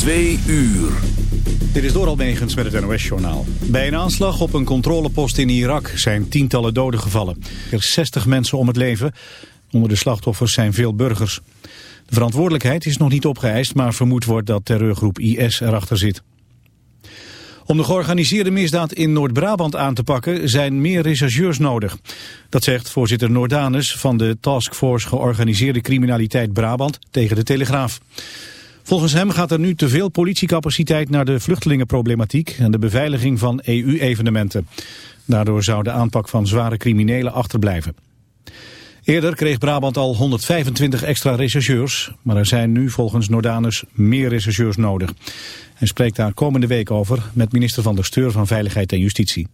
Twee uur. Dit is Doral Megens met het NOS-journaal. Bij een aanslag op een controlepost in Irak zijn tientallen doden gevallen. Er 60 mensen om het leven. Onder de slachtoffers zijn veel burgers. De verantwoordelijkheid is nog niet opgeëist, maar vermoed wordt dat terreurgroep IS erachter zit. Om de georganiseerde misdaad in Noord-Brabant aan te pakken zijn meer rechercheurs nodig. Dat zegt voorzitter Noordanus van de Taskforce Georganiseerde Criminaliteit Brabant tegen de Telegraaf. Volgens hem gaat er nu te veel politiecapaciteit naar de vluchtelingenproblematiek en de beveiliging van EU-evenementen. Daardoor zou de aanpak van zware criminelen achterblijven. Eerder kreeg Brabant al 125 extra rechercheurs, maar er zijn nu volgens Noordanus meer rechercheurs nodig. Hij spreekt daar komende week over met minister van der Steur van Veiligheid en Justitie.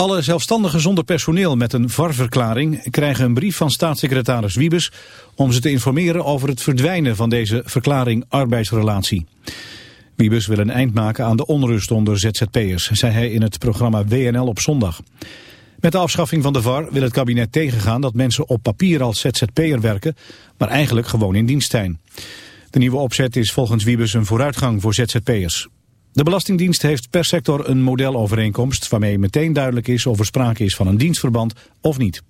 Alle zelfstandigen zonder personeel met een VAR-verklaring krijgen een brief van staatssecretaris Wiebes om ze te informeren over het verdwijnen van deze verklaring arbeidsrelatie. Wiebes wil een eind maken aan de onrust onder ZZP'ers, zei hij in het programma WNL op zondag. Met de afschaffing van de VAR wil het kabinet tegengaan dat mensen op papier als ZZP'er werken, maar eigenlijk gewoon in dienst zijn. De nieuwe opzet is volgens Wiebes een vooruitgang voor ZZP'ers. De Belastingdienst heeft per sector een modelovereenkomst waarmee meteen duidelijk is of er sprake is van een dienstverband of niet.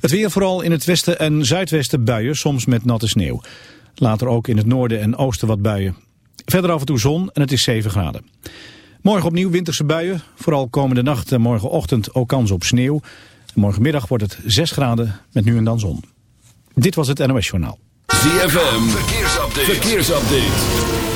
Het weer vooral in het westen en zuidwesten buien, soms met natte sneeuw. Later ook in het noorden en oosten wat buien. Verder af en toe zon en het is 7 graden. Morgen opnieuw winterse buien, vooral komende nacht en morgenochtend ook kans op sneeuw. morgenmiddag wordt het 6 graden met nu en dan zon. Dit was het NOS Journaal. ZFM, verkeersupdate. verkeersupdate.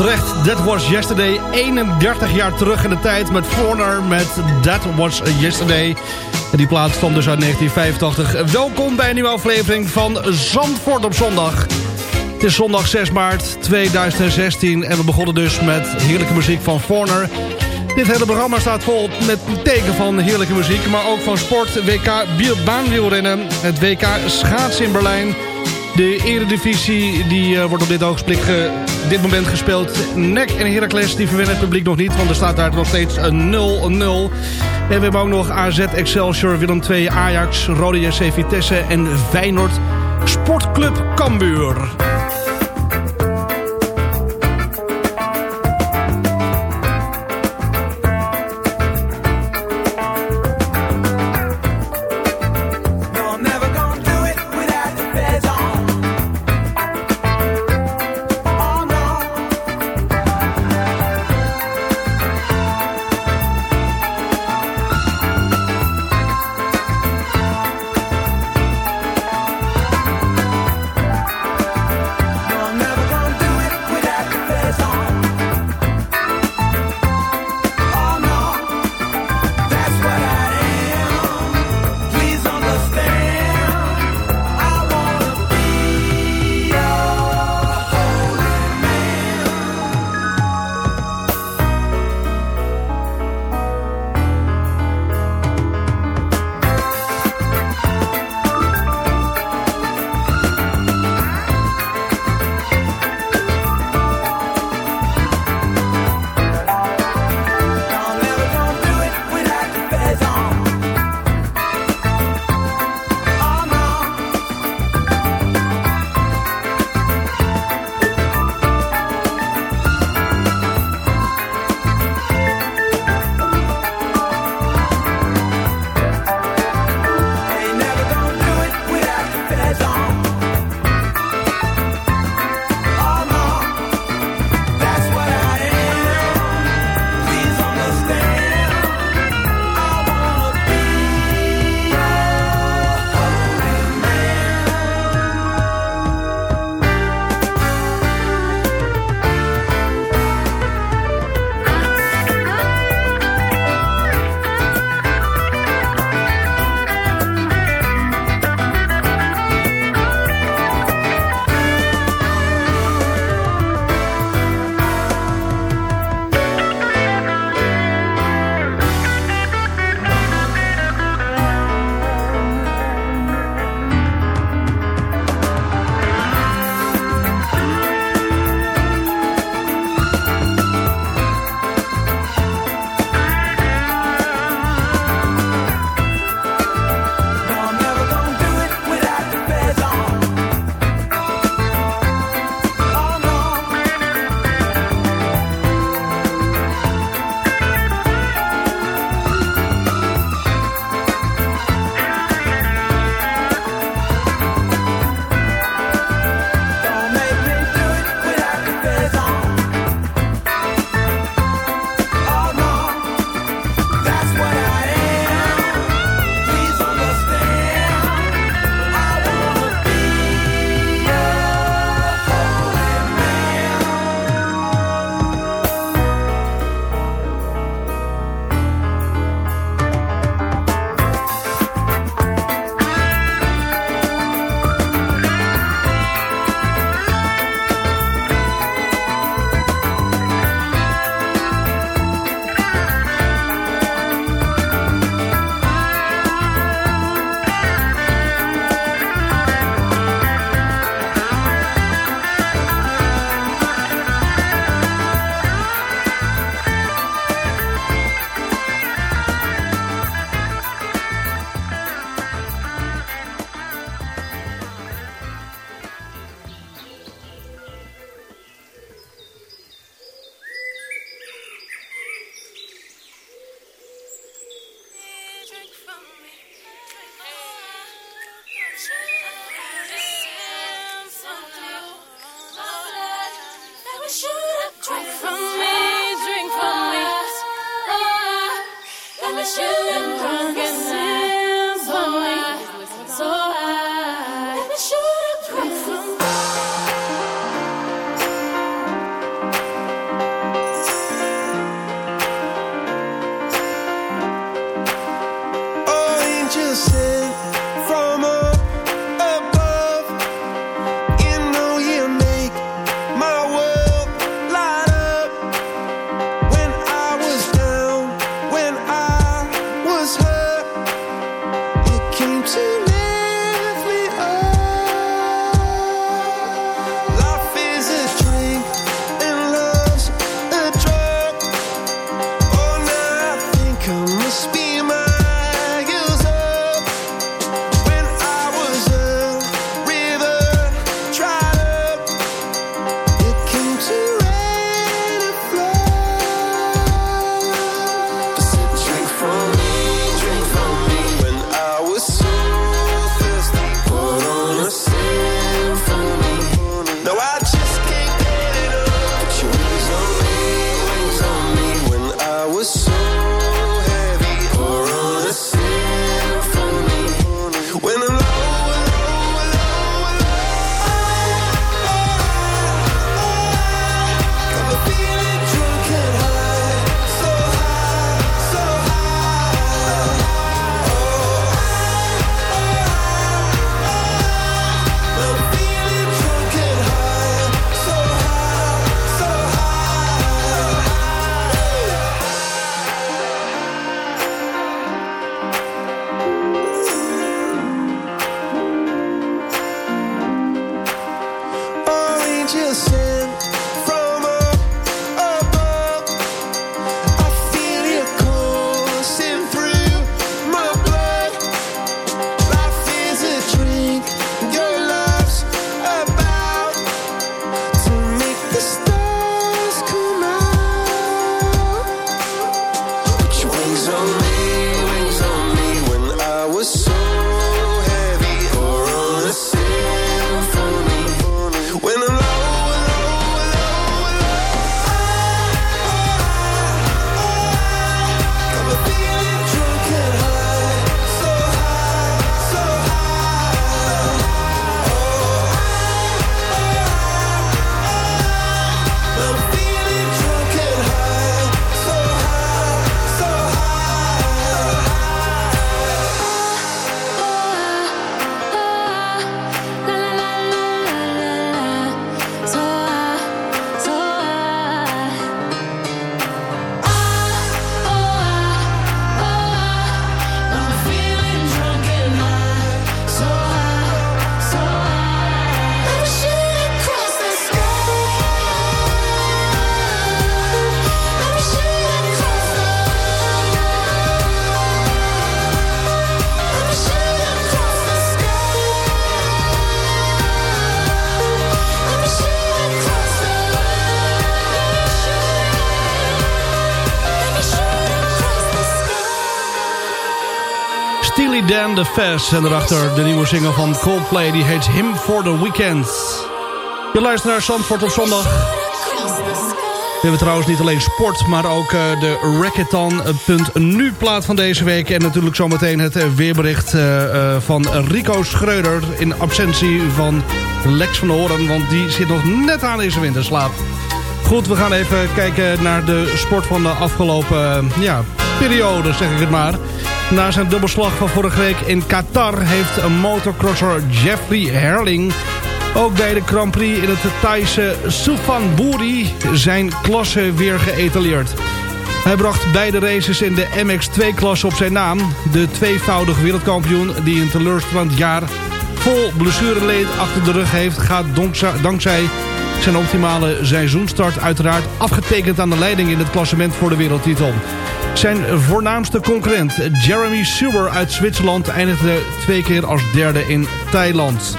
Recht, That Was Yesterday. 31 jaar terug in de tijd met Foreigner met That Was Yesterday. En die plaat stond dus uit 1985. Welkom bij een nieuwe aflevering van Zandvoort op zondag. Het is zondag 6 maart 2016 en we begonnen dus met heerlijke muziek van Foreigner. Dit hele programma staat vol met teken van heerlijke muziek, maar ook van sport, WK baanwielrennen, het WK schaatsen in Berlijn... De eredivisie die, uh, wordt op dit ogenblik uh, dit moment gespeeld. NEC en Heracles die verwinnen het publiek nog niet. Want er staat daar nog steeds een 0-0. En we hebben ook nog AZ Excelsior, Willem II, Ajax, Rode JC Vitesse en Feyenoord Sportclub Cambuur. Dan The Fest. En daarachter de nieuwe single van Coldplay. Die heet Him for the Weekend. Je luistert naar Zandvoort op zondag. We hebben trouwens niet alleen sport, maar ook uh, de Racketon.nu plaat van deze week. En natuurlijk zometeen het uh, weerbericht uh, van Rico Schreuder in absentie van Lex van Horen. Want die zit nog net aan in zijn winterslaap. Goed, we gaan even kijken naar de sport van de afgelopen ja, periode, zeg ik het maar. Na zijn dubbelslag van vorige week in Qatar heeft motocrosser Jeffrey Herling... ook bij de Grand Prix in het Thaise Suphanburi zijn klasse weer geëtaleerd. Hij bracht beide races in de MX2-klasse op zijn naam. De tweevoudig wereldkampioen die een teleurstellend jaar vol blessureleed achter de rug heeft... gaat dankzij zijn optimale seizoenstart uiteraard afgetekend aan de leiding in het klassement voor de wereldtitel. Zijn voornaamste concurrent, Jeremy Sewer uit Zwitserland, eindigde twee keer als derde in Thailand.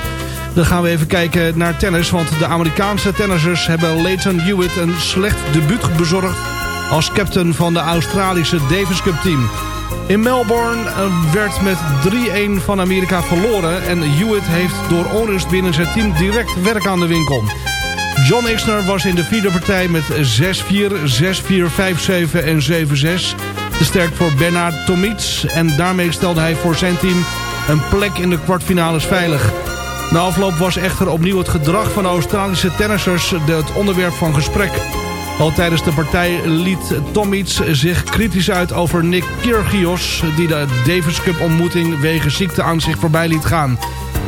Dan gaan we even kijken naar tennis, want de Amerikaanse tennissers hebben Leighton Hewitt een slecht debuut bezorgd als captain van de Australische Davis Cup team. In Melbourne eh, werd met 3-1 van Amerika verloren en Hewitt heeft door onrust binnen zijn team direct werk aan de winkel. John Isner was in de vierde partij met 6-4, 6-4, 5-7 en 7-6. De sterk voor Bernard Tomits. En daarmee stelde hij voor zijn team een plek in de kwartfinales veilig. Na afloop was echter opnieuw het gedrag van de Australische tennissers het onderwerp van gesprek. Al tijdens de partij liet Tomits zich kritisch uit over Nick Kyrgios... die de Davis Cup ontmoeting wegens ziekte aan zich voorbij liet gaan.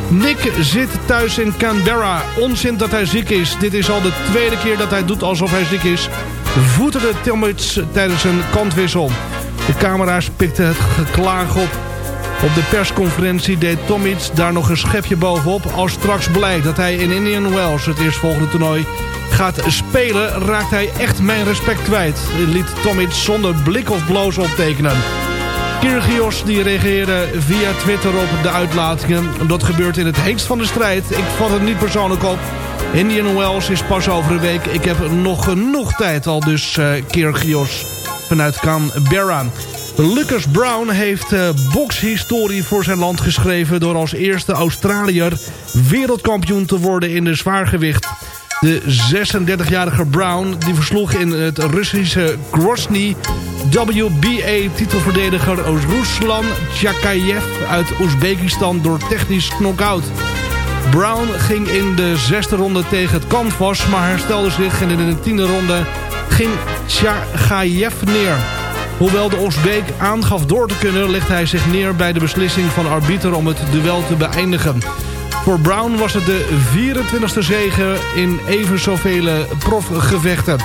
Nick zit thuis in Canberra. Onzin dat hij ziek is. Dit is al de tweede keer dat hij doet alsof hij ziek is. Voeterde Tomits tijdens een kantwissel. De camera's pikten het geklaag op. Op de persconferentie deed Tomits daar nog een schepje bovenop. Als straks blijkt dat hij in Indian Wells, het eerstvolgende toernooi, gaat spelen... raakt hij echt mijn respect kwijt, liet Tomits zonder blik of bloos optekenen. Kyrgios die reageerde via Twitter op de uitlatingen. Dat gebeurt in het heetst van de strijd. Ik vat het niet persoonlijk op. Indian Wells is pas over een week. Ik heb nog genoeg tijd al dus uh, vanuit Canberra. Lucas Brown heeft uh, bokshistorie voor zijn land geschreven... door als eerste Australiër wereldkampioen te worden in de zwaargewicht. De 36-jarige Brown die versloeg in het Russische Grozny WBA-titelverdediger Ruslan Chakayev uit Oezbekistan door technisch knockout. Brown ging in de zesde ronde tegen het canvas, maar herstelde zich en in de tiende ronde ging Chakayev neer. Hoewel de Oezbeek aangaf door te kunnen, legt hij zich neer bij de beslissing van arbiter om het duel te beëindigen. Voor Brown was het de 24e zege in even zoveel profgevechten.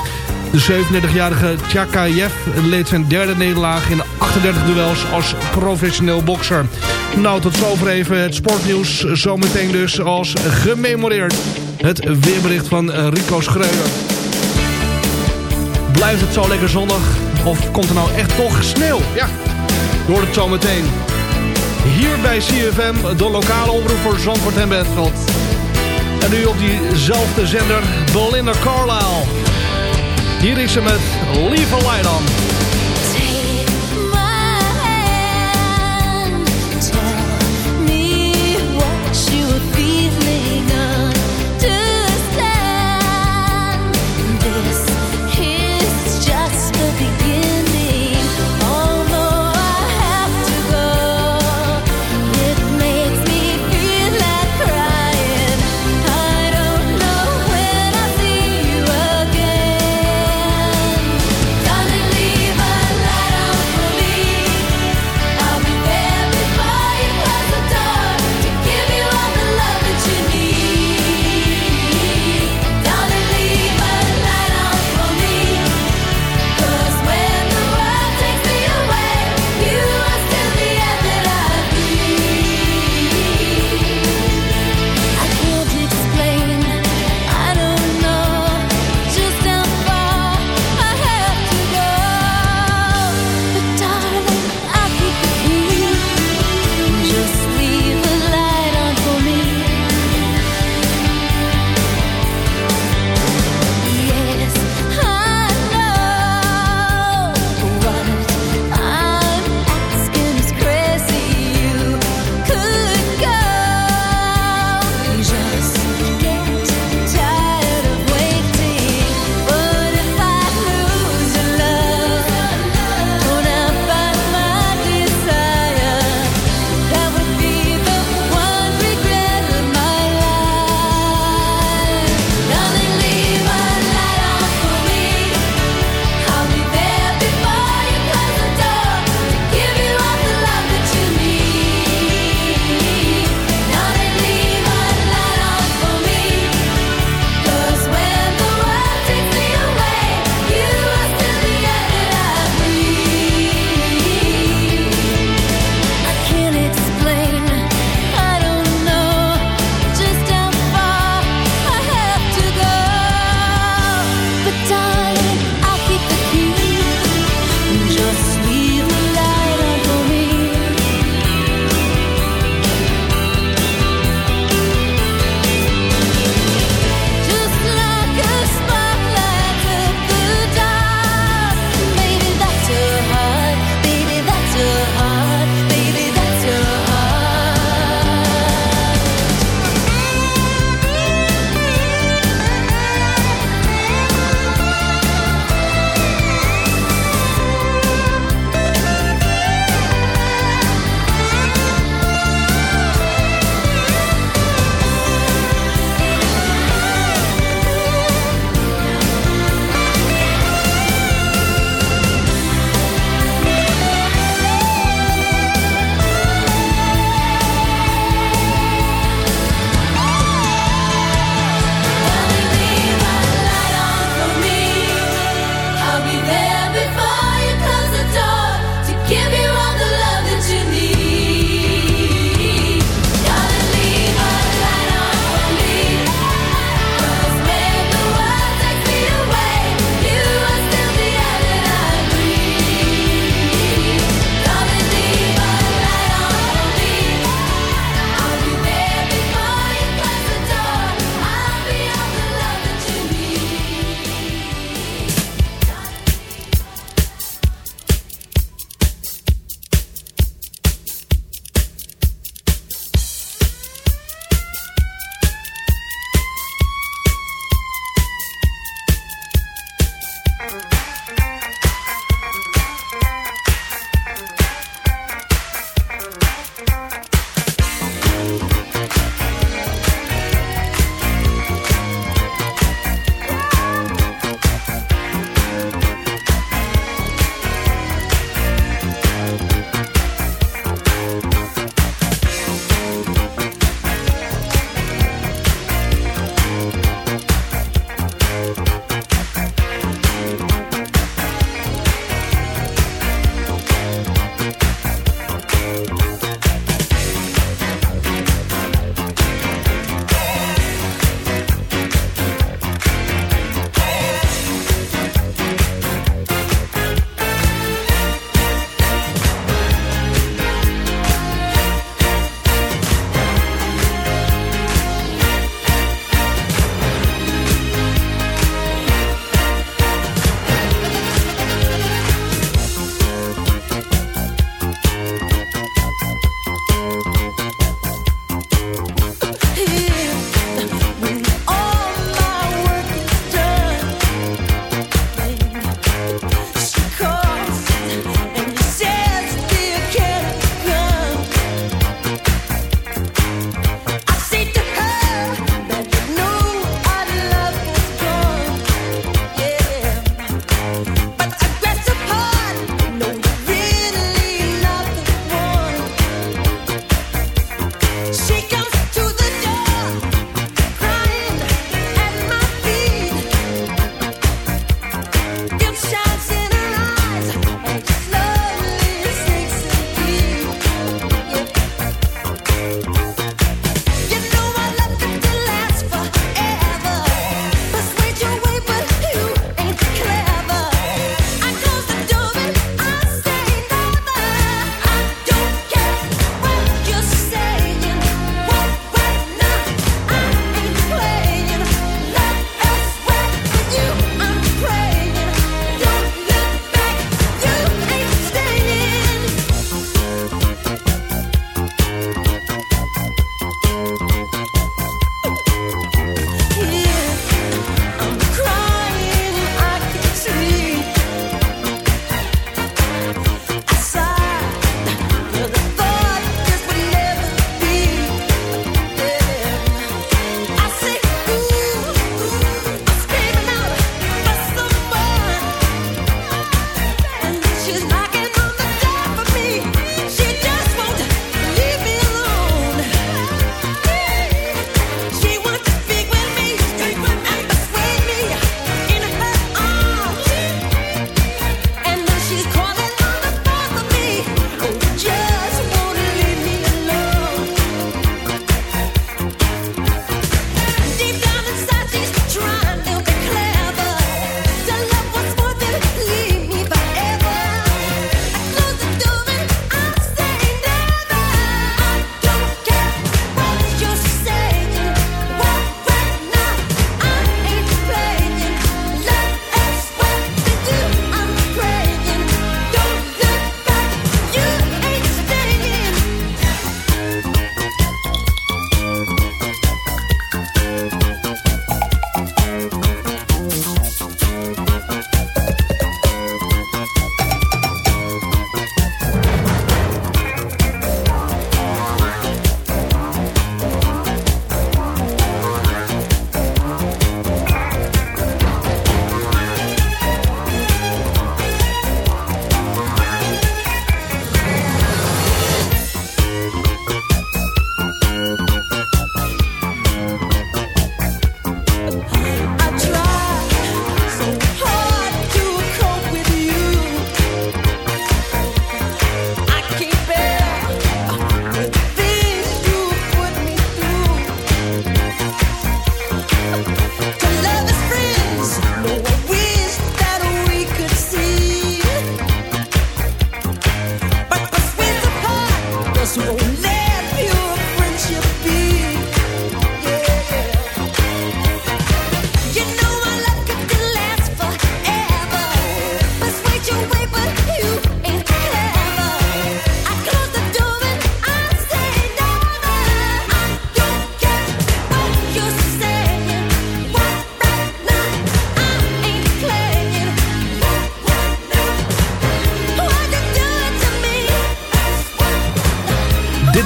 De 37-jarige Tjakayev leed zijn derde nederlaag in 38 duels als professioneel bokser. Nou, tot zover even het sportnieuws. Zometeen dus als gememoreerd het weerbericht van Rico Schreuder. Blijft het zo lekker zonnig? Of komt er nou echt toch sneeuw? Ja, door het zometeen. Hier bij CFM, de lokale omroep voor Zandvoort en Bentveld. En nu op diezelfde zender Belinda Carlisle. Hier is ze met Leave a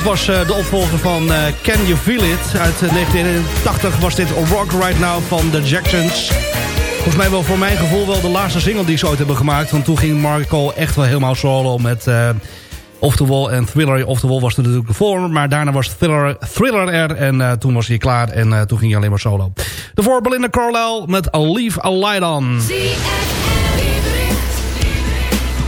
was de opvolger van Can You Feel It. Uit 1981 was dit Rock Right Now van The Jacksons. Volgens mij wel voor mijn gevoel wel de laatste single die ze ooit hebben gemaakt. Want toen ging Marco echt wel helemaal solo met... Off the Wall en Thriller. Off the Wall was er natuurlijk voor, maar daarna was Thriller, Thriller er. En toen was hij klaar en toen ging hij alleen maar solo. Daarvoor Belinda Carlisle met Leave a Light On.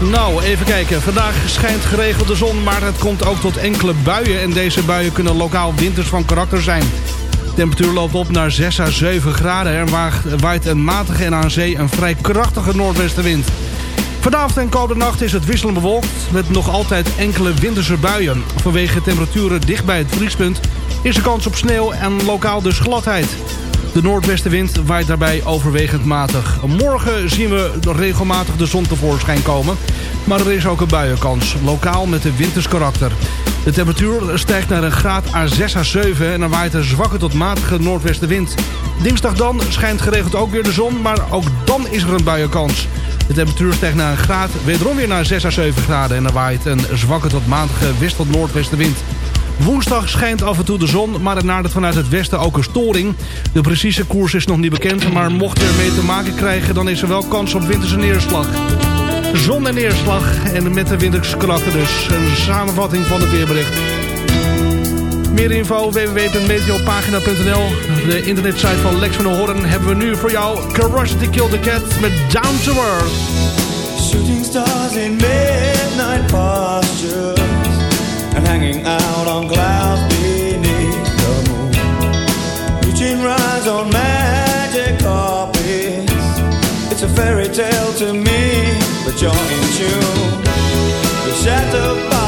Nou, even kijken. Vandaag schijnt geregeld de zon, maar het komt ook tot enkele buien. En deze buien kunnen lokaal winters van karakter zijn. De temperatuur loopt op naar 6 à 7 graden. Er waait een matige en aan zee een vrij krachtige noordwestenwind. Vanavond en koude nacht is het wisselend bewolkt met nog altijd enkele winterse buien. Vanwege temperaturen dicht bij het vriespunt is er kans op sneeuw en lokaal dus gladheid. De noordwestenwind waait daarbij overwegend matig. Morgen zien we regelmatig de zon tevoorschijn komen. Maar er is ook een buienkans, lokaal met een winters karakter. De temperatuur stijgt naar een graad A6 à 7 en er waait een zwakke tot matige noordwestenwind. Dinsdag dan schijnt geregeld ook weer de zon, maar ook dan is er een buienkans. De temperatuur stijgt naar een graad, wederom weer naar 6 à 7 graden... en er waait een zwakke tot matige west- tot noordwestenwind. Woensdag schijnt af en toe de zon, maar het nadert vanuit het westen ook een storing. De precieze koers is nog niet bekend, maar mocht je ermee te maken krijgen... dan is er wel kans op winterse neerslag. Zon en neerslag en met de winterskarakter dus. Een samenvatting van het weerbericht. Meer info www.meteopagina.nl De internetsite van Lex van der Horn hebben we nu voor jou Curiosity Kill the Cat met Down to Earth. Shooting stars in midnight tale to me, but you're in tune. You're shattered by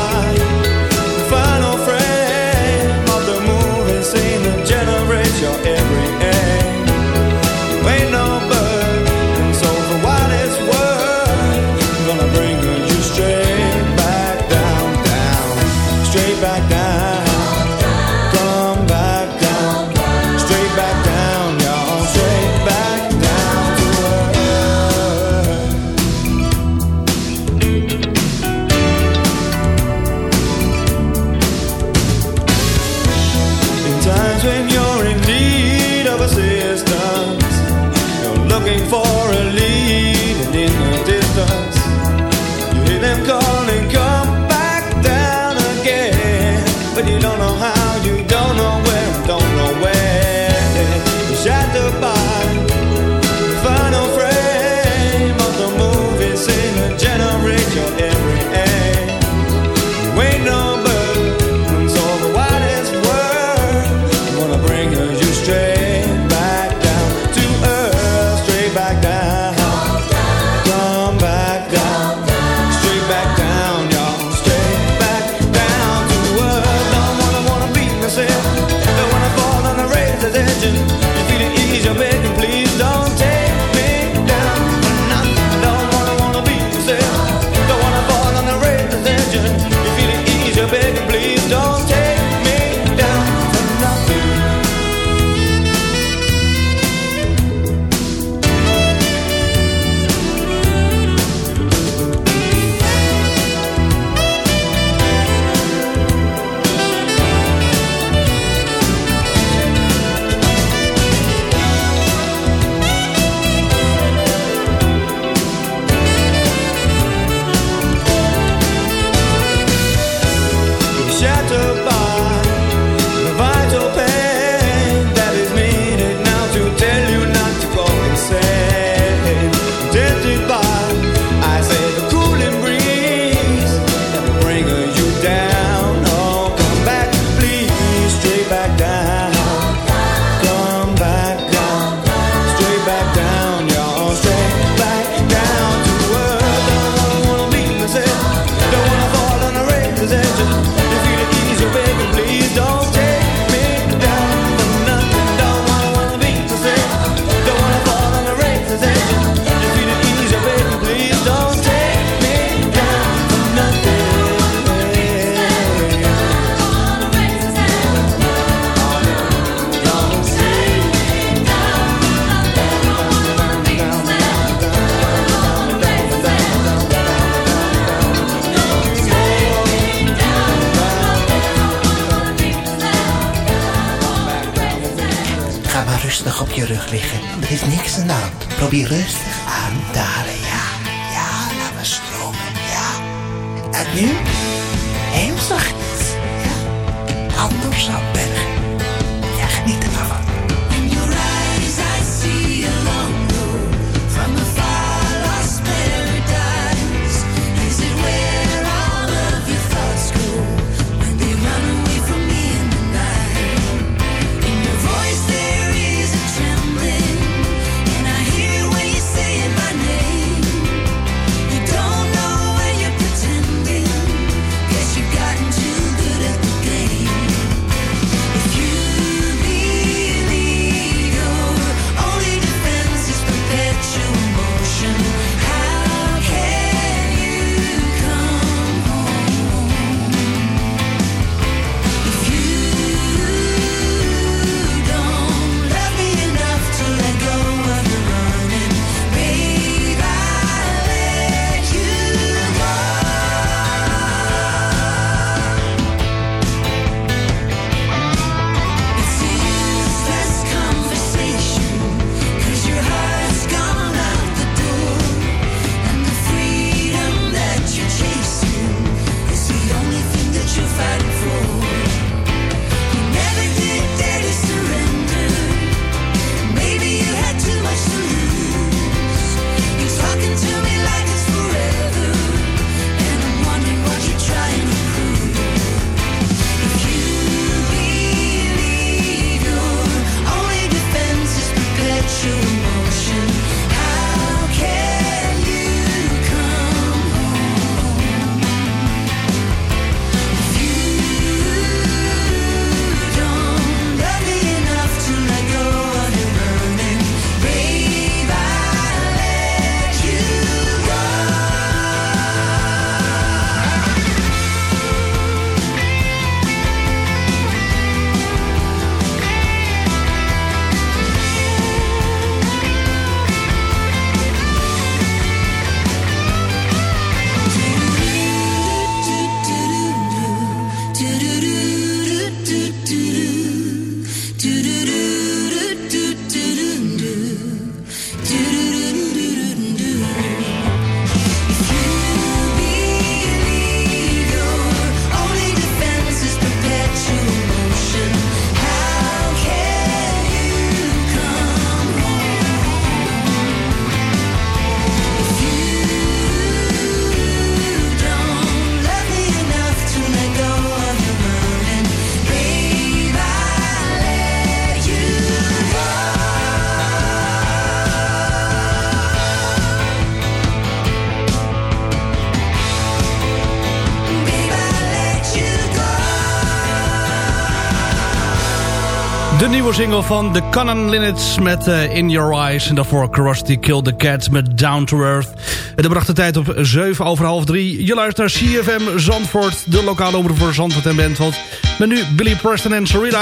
nieuwe single van The Cannon Linnets met eh, In Your Eyes. En daarvoor Krusty Killed the Cat met Down to Earth. En dat bracht de tijd op 7 over half 3. Je luistert naar CFM Zandvoort, de lokale omroep voor Zandvoort en Bentveld. Met nu Billy Preston en Sarilla.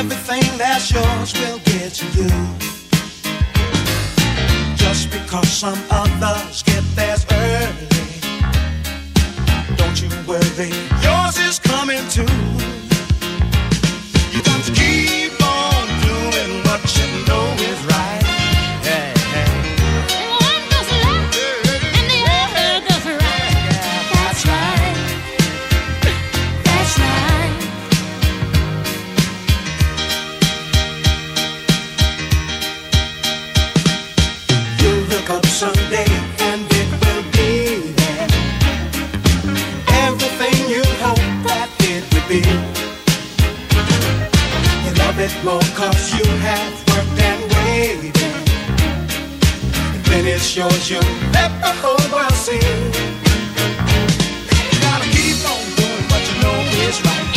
Everything that's. Just because some wake up someday and it will be there. Everything you hope that it would be. You love it more cause you have worked and waited. And when it's yours, you let the whole world see. You gotta keep on doing what you know is right.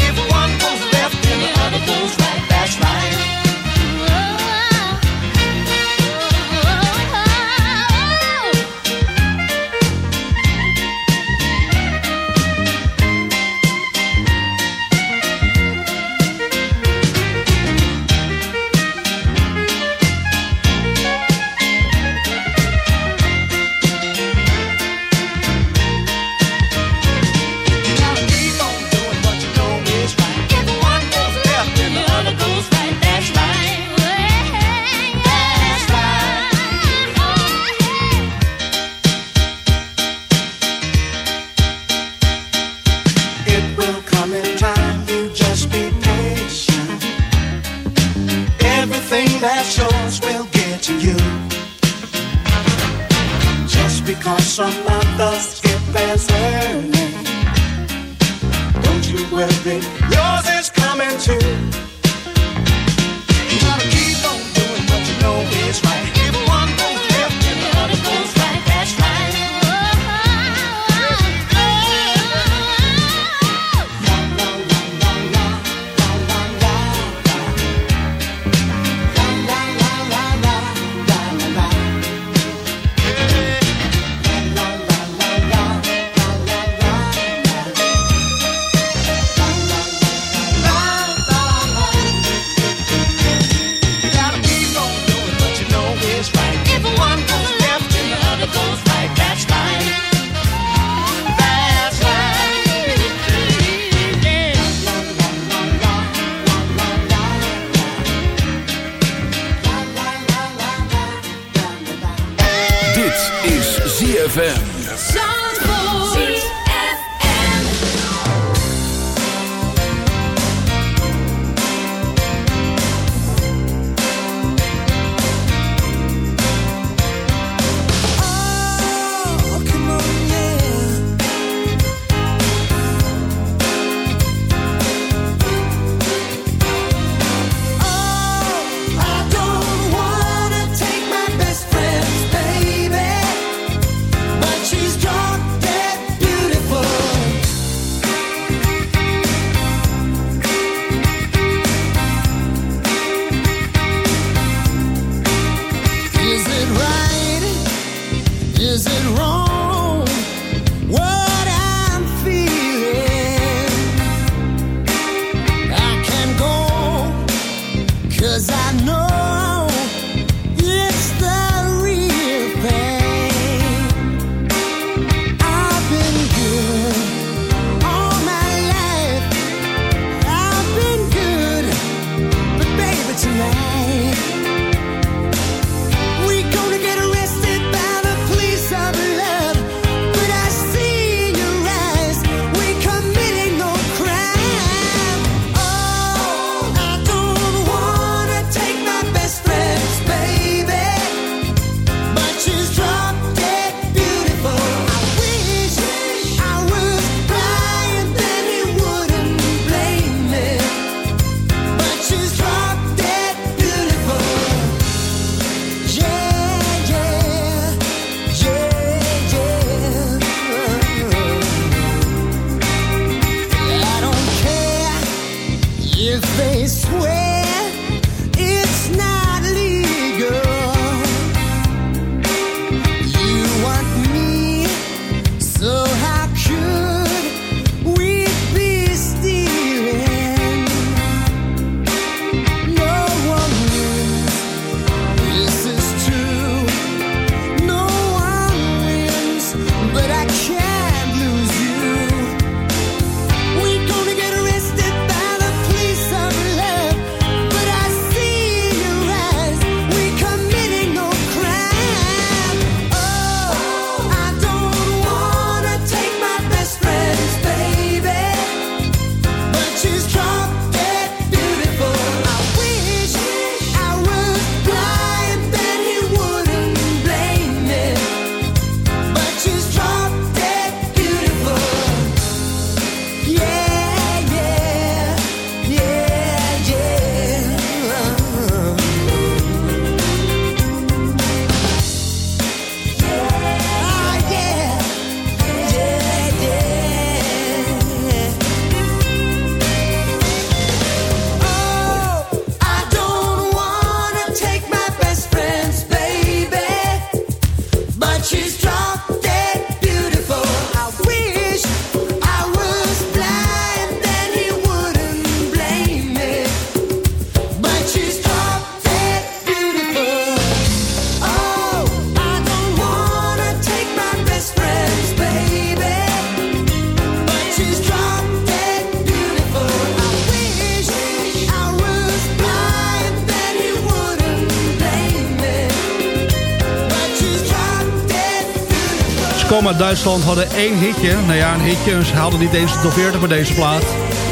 Duitsland, hadden één hitje. Nou ja, een hitje. Ze haalden niet eens de top 40 met deze plaat.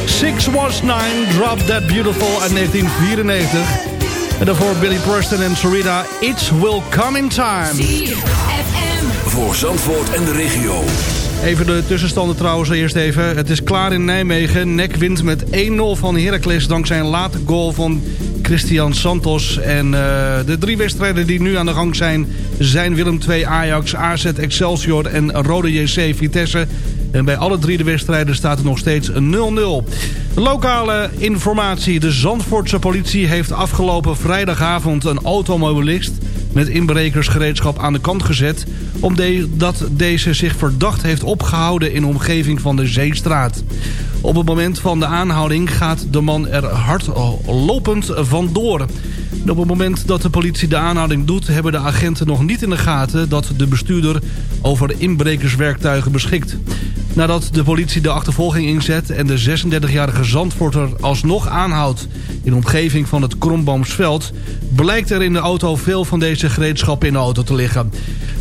Six Was Nine, Drop That Beautiful uit 1994. En daarvoor Billy Preston en Sarita, It Will Come In Time. Voor Zandvoort en de regio. Even de tussenstanden trouwens eerst even. Het is klaar in Nijmegen. Nek wint met 1-0 van Heracles dankzij een late goal van Christian Santos. En eh, de drie wedstrijden die nu aan de gang zijn... zijn Willem II, Ajax, AZ, Excelsior en Rode JC Vitesse. En bij alle drie de wedstrijden staat er nog steeds een 0-0. Lokale informatie. De Zandvoortse politie heeft afgelopen vrijdagavond een automobilist met inbrekersgereedschap aan de kant gezet... omdat deze zich verdacht heeft opgehouden in de omgeving van de Zeestraat. Op het moment van de aanhouding gaat de man er hard lopend vandoor. Op het moment dat de politie de aanhouding doet... hebben de agenten nog niet in de gaten dat de bestuurder over inbrekerswerktuigen beschikt. Nadat de politie de achtervolging inzet en de 36-jarige Zandvoorter alsnog aanhoudt... in de omgeving van het Kromboomsveld... blijkt er in de auto veel van deze gereedschappen in de auto te liggen.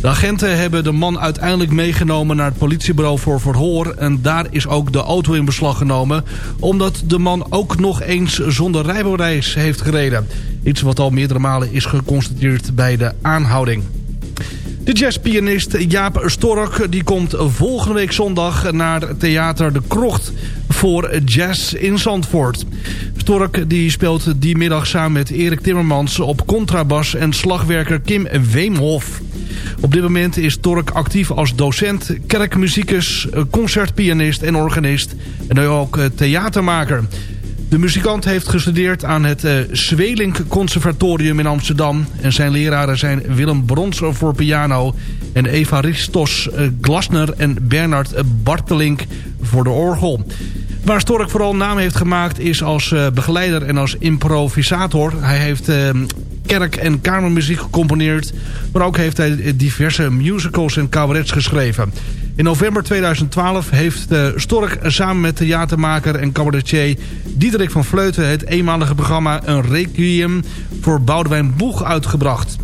De agenten hebben de man uiteindelijk meegenomen naar het politiebureau voor verhoor... en daar is ook de auto in beslag genomen... omdat de man ook nog eens zonder rijbewijs heeft gereden. Iets wat al meerdere malen is geconstateerd bij de aanhouding. De jazzpianist Jaap Stork die komt volgende week zondag naar Theater De Krocht voor jazz in Zandvoort. Stork die speelt die middag samen met Erik Timmermans op contrabas en slagwerker Kim Weemhof. Op dit moment is Stork actief als docent, kerkmuzikus, concertpianist en organist en nu ook eh, theatermaker. De muzikant heeft gestudeerd aan het uh, Zwelink Conservatorium in Amsterdam. En zijn leraren zijn Willem Brons voor piano... en Evaristos uh, Glasner en Bernard Bartelink voor de orgel. Waar Stork vooral naam heeft gemaakt is als uh, begeleider en als improvisator. Hij heeft kerk- en kamermuziek gecomponeerd... maar ook heeft hij diverse musicals en cabarets geschreven... In november 2012 heeft Stork samen met theatermaker en cabaretier Diederik van Vleuten... het eenmalige programma Een Requiem voor Boudewijn Boeg uitgebracht.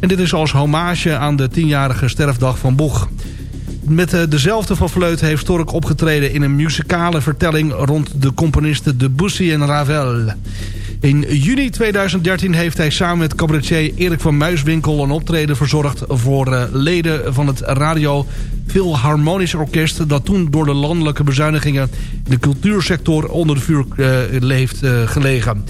En dit is als hommage aan de tienjarige sterfdag van Boeg. Met uh, dezelfde van Vleuten heeft Stork opgetreden in een muzikale vertelling... rond de componisten Debussy en Ravel. In juni 2013 heeft hij samen met cabaretier Erik van Muiswinkel... een optreden verzorgd voor uh, leden van het Radio Philharmonisch Orkest... dat toen door de landelijke bezuinigingen... de cultuursector onder de vuur heeft uh, gelegen.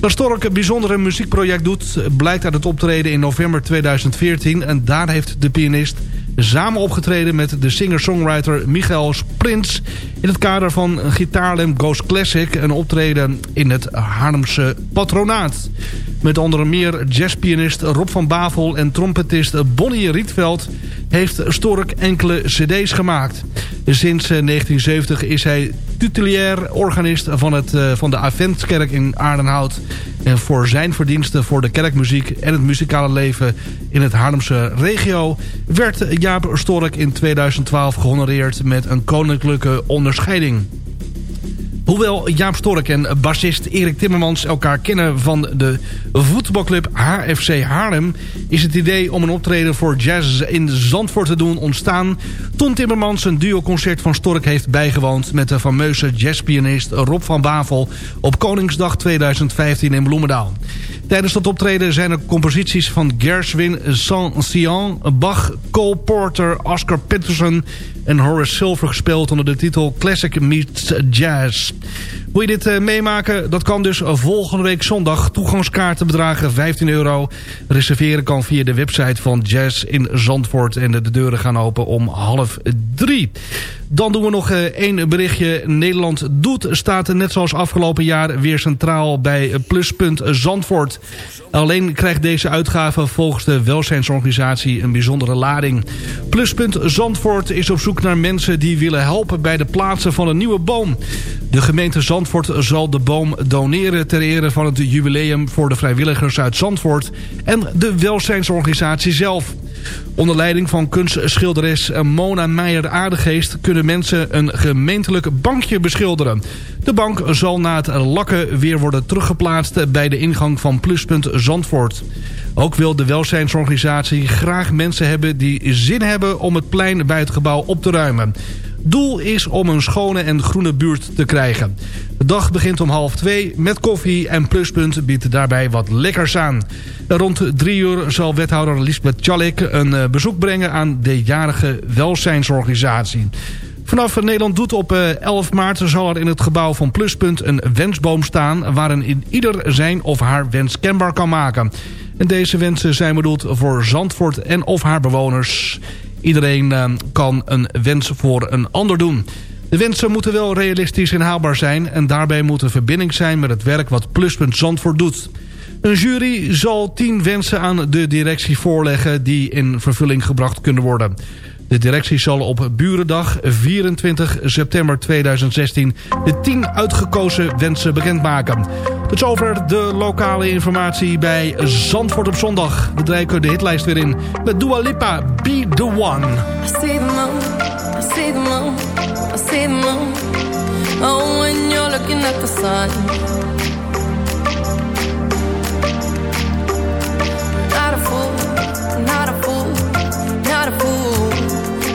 Dat Stork een bijzondere muziekproject doet... blijkt uit het optreden in november 2014... en daar heeft de pianist samen opgetreden met de singer-songwriter Michael Sprins... in het kader van Gitaarlem Goes Classic... een optreden in het Haarlemse patronaat. Met onder meer jazzpianist Rob van Bavel en trompetist Bonnie Rietveld... heeft Stork enkele cd's gemaakt. Sinds 1970 is hij titulair organist van, het, van de Aventskerk in Aardenhout... En voor zijn verdiensten voor de kerkmuziek en het muzikale leven in het Haarlemse regio... werd Jaap Stork in 2012 gehonoreerd met een koninklijke onderscheiding. Hoewel Jaap Stork en bassist Erik Timmermans elkaar kennen van de voetbalclub HFC Haarlem... is het idee om een optreden voor jazz in Zandvoort te doen ontstaan... toen Timmermans een duoconcert van Stork heeft bijgewoond... met de fameuze jazzpianist Rob van Bavel op Koningsdag 2015 in Bloemendaal. Tijdens dat optreden zijn er composities van Gershwin, Saint-Sian, Bach, Cole Porter, Oscar Peterson en Horace Silver gespeeld onder de titel Classic Meets Jazz. Wil je dit uh, meemaken? Dat kan dus volgende week zondag. Toegangskaarten bedragen 15 euro. Reserveren kan via de website van Jazz in Zandvoort. En de deuren gaan open om half drie. Dan doen we nog uh, één berichtje. Nederland doet staat net zoals afgelopen jaar weer centraal bij Pluspunt Zandvoort. Alleen krijgt deze uitgave volgens de welzijnsorganisatie een bijzondere lading. Pluspunt Zandvoort is op zoek naar mensen die willen helpen bij de plaatsen van een nieuwe boom. De gemeente Zandvoort zal de boom doneren ter ere van het jubileum voor de vrijwilligers uit Zandvoort en de welzijnsorganisatie zelf. Onder leiding van kunstschilderes Mona Meijer Aardegeest kunnen mensen een gemeentelijk bankje beschilderen. De bank zal na het lakken weer worden teruggeplaatst bij de ingang van Pluspunt Zandvoort. Ook wil de welzijnsorganisatie graag mensen hebben die zin hebben om het plein bij het gebouw op te ruimen. Doel is om een schone en groene buurt te krijgen. De dag begint om half twee met koffie en Pluspunt biedt daarbij wat lekkers aan. Rond drie uur zal wethouder Lisbeth Tjallik een eh, bezoek brengen aan de jarige welzijnsorganisatie. Vanaf Nederland Doet op eh, 11 maart zal er in het gebouw van Pluspunt een wensboom staan... waarin ieder zijn of haar wens kenbaar kan maken. En deze wensen zijn bedoeld voor Zandvoort en of haar bewoners. Iedereen eh, kan een wens voor een ander doen. De wensen moeten wel realistisch en haalbaar zijn... en daarbij moet een verbinding zijn met het werk wat Pluspunt Zandvoort doet. Een jury zal 10 wensen aan de directie voorleggen... die in vervulling gebracht kunnen worden. De directie zal op Burendag 24 september 2016 de 10 uitgekozen wensen bekendmaken. Tot zover de lokale informatie bij Zandvoort op zondag. We duiken de hitlijst weer in met Dua Lipa, Be The One.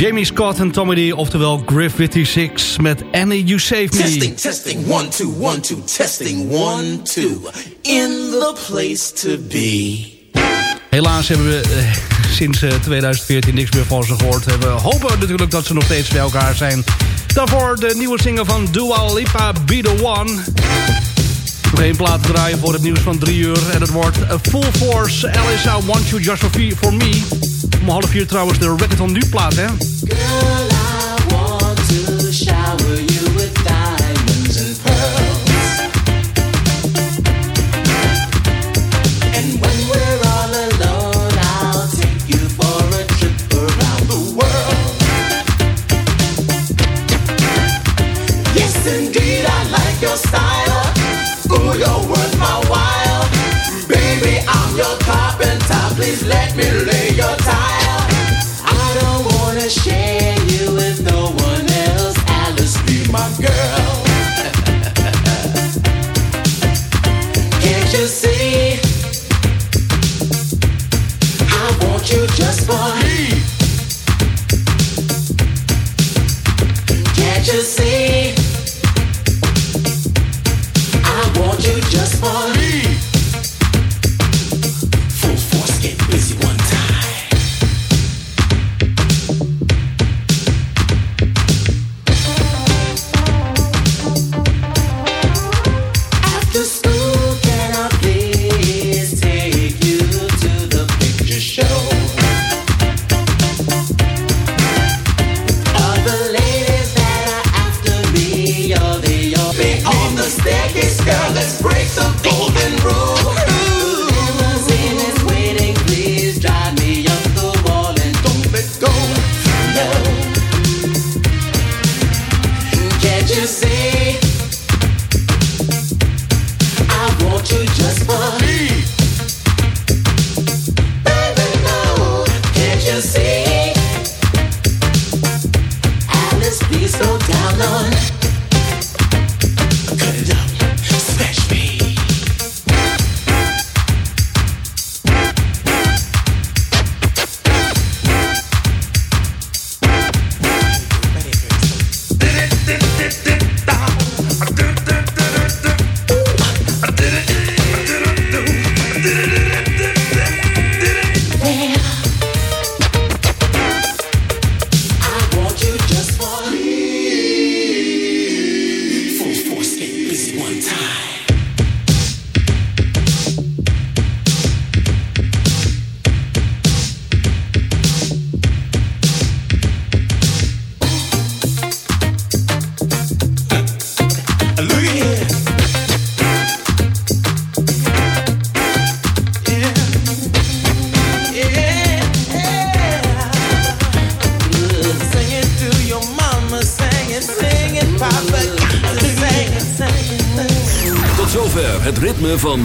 Jamie Scott en Tommy D, oftewel Griff 56 met Annie You Save Me. Testing, testing, one, two, one, two, testing, one, two. In the place to be. Helaas hebben we eh, sinds eh, 2014 niks meer van ze gehoord. We hopen natuurlijk dat ze nog steeds bij elkaar zijn. Daarvoor de nieuwe single van Dua Lipa, Be The One. Nog één plaat draaien voor het nieuws van drie uur. En het wordt eh, Full Force, Elisa, Want You Just For Me- For Me. Om half vier trouwens de Reggaeton Nu plaat, hè.